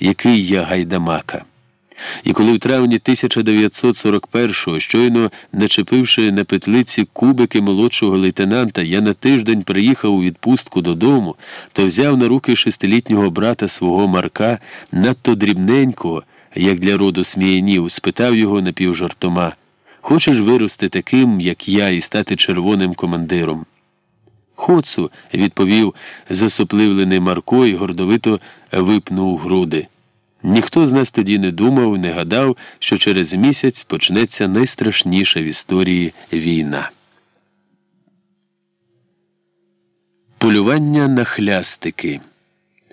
який я гайдамака. І коли в травні 1941-го, щойно начепивши на петлиці кубики молодшого лейтенанта, я на тиждень приїхав у відпустку додому, то взяв на руки шестилітнього брата свого Марка, надто дрібненького, як для роду сміянів, спитав його напівжартома Хочеш вирости таким, як я, і стати червоним командиром? Хоцу, відповів засопливлений Марко і гордовито випнув груди. Ніхто з нас тоді не думав, не гадав, що через місяць почнеться найстрашніша в історії війна. Полювання на хлястики.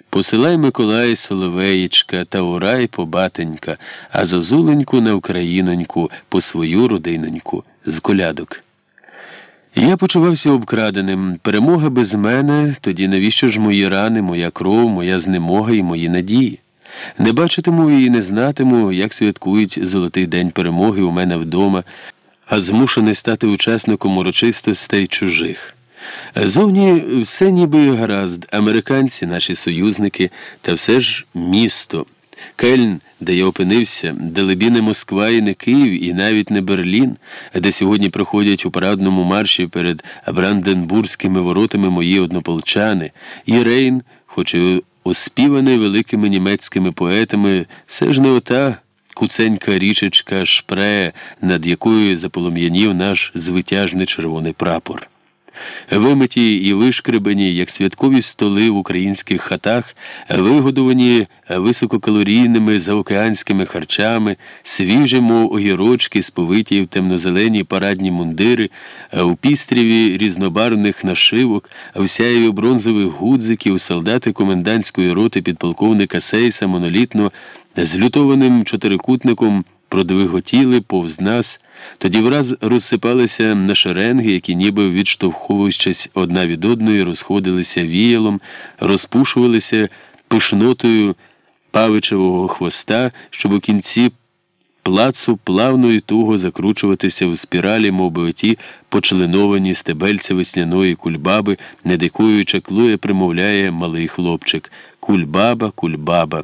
Посилай Миколай Соловеєчка та урай по батенька, а зозуленьку на Україноньку по свою родиноньку з колядок. Я почувався обкраденим. Перемога без мене, тоді навіщо ж мої рани, моя кров, моя знемога і мої надії? Не бачитиму і не знатиму, як святкують Золотий день перемоги у мене вдома, а змушений стати учасником урочистостей чужих. Зовні все ніби гаразд, американці, наші союзники, та все ж місто. Кельн, де я опинився, далебі не Москва і не Київ, і навіть не Берлін, де сьогодні проходять у парадному марші перед Бранденбурзькими воротами мої однополчани, і Рейн, хоч і оспіваний великими німецькими поетами, все ж не ота куценька річечка Шпре, над якою заполум'янів наш звитяжний червоний прапор. Вимиті і вишкребені, як святкові столи в українських хатах, вигодовані висококалорійними заокеанськими харчами, свіжі, мов огірочки, сповиті в темнозелені парадні мундири, у пістріві різнобарвних нашивок, в сяєві бронзових гудзиків, солдати комендантської роти підполковника Сейса монолітно з лютованим чотирикутником продвиготіли повз нас. Тоді враз розсипалися на шеренги, які, ніби відштовховуючись одна від одної, розходилися віялом, розпушувалися пишнотою павичевого хвоста, щоб у кінці плацу плавно і туго закручуватися в спіралі, мов би оті почленовані стебельця весняної кульбаби, над якою чаклує примовляє малий хлопчик Кульбаба, кульбаба.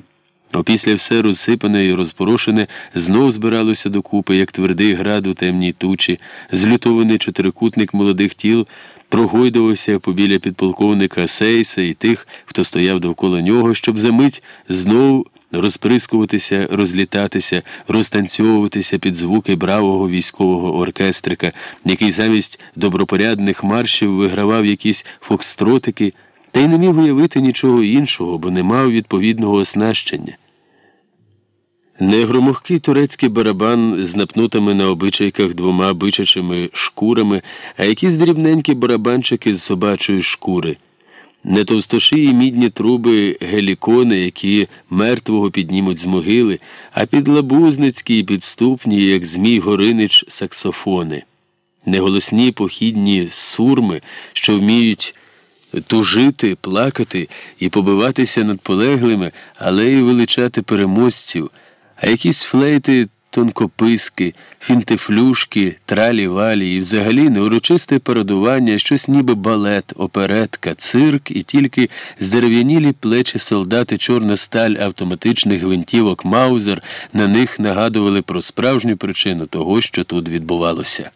Опісля все розсипане і розпорошене знов збиралося докупи, як твердий град у темній тучі, злютований чотирикутник молодих тіл, прогойдувався побіля підполковника Сейса і тих, хто стояв довкола нього, щоб за мить знов розприскуватися, розлітатися, розтанцьовуватися під звуки бравого військового оркестрика, який замість добропорядних маршів вигравав якісь фокстротики та й не міг уявити нічого іншого, бо не мав відповідного оснащення. Не громохкий турецький барабан з напнутими на обичайках двома бичачими шкурами, а якісь дрібненькі барабанчики з собачої шкури, не товстошиї мідні труби гелікони, які мертвого піднімуть з могили, а підлабузницькі і підступні, як Змій Горинич, саксофони, неголосні похідні сурми, що вміють тужити, плакати і побиватися над полеглими, але й величати переможців, а якісь флейти, тонкописки, фінтифлюшки, тралі валі і взагалі неурочисте парадування, щось ніби балет, оперетка, цирк і тільки здерев'янілі плечі солдати чорна сталь автоматичних гвинтівок Маузер на них нагадували про справжню причину того, що тут відбувалося.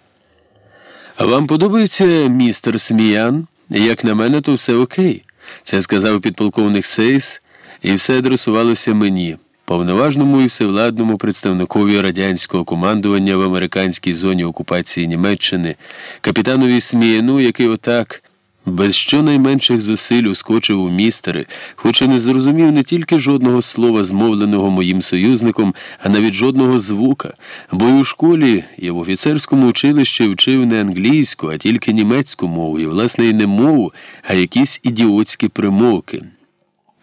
А вам подобається містер Сміян? Як на мене, то все окей. Це сказав підполковник Сейс, і все адресувалося мені, повноважному і всевладному представникові радянського командування в американській зоні окупації Німеччини, капітанові Сміяну, який отак. Без щонайменших зусиль ускочив у містери, хоч і не зрозумів не тільки жодного слова, змовленого моїм союзником, а навіть жодного звука, бо й у школі і в офіцерському училищі вчив не англійську, а тільки німецьку мову, і, власне, і не мову, а якісь ідіотські примовки.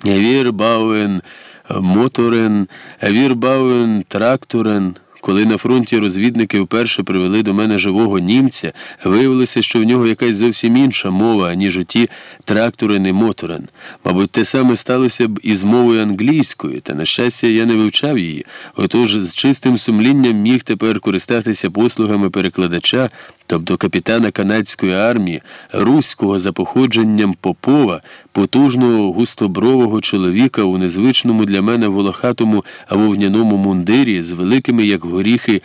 Wir bauen Motoren, wir bauen Traktoren. Коли на фронті розвідники вперше привели до мене живого німця, виявилося, що в нього якась зовсім інша мова, ніж оті трактори і моторени. Мабуть, те саме сталося б і з мовою англійською, та, на щастя, я не вивчав її, отож з чистим сумлінням міг тепер користатися послугами перекладача тобто капітана канадської армії, руського за походженням Попова, потужного густобрового чоловіка у незвичному для мене волохатому вовняному мундирі з великими, як горіхи,